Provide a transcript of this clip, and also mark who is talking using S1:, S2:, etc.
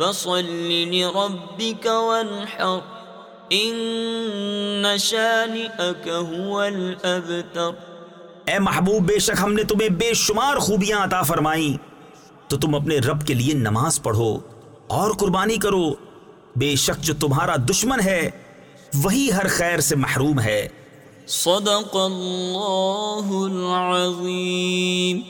S1: فصل لربك وانحر. ان شانئك هو الابتر
S2: اے محبوب بے شک ہم نے تمہیں بے شمار خوبیاں عطا فرمائیں. تو تم اپنے رب کے لیے نماز پڑھو اور قربانی کرو. بے شک جو تمہارا دشمن ہے وہی ہر خیر سے محروم ہے.
S1: صدق اللہ العظیم.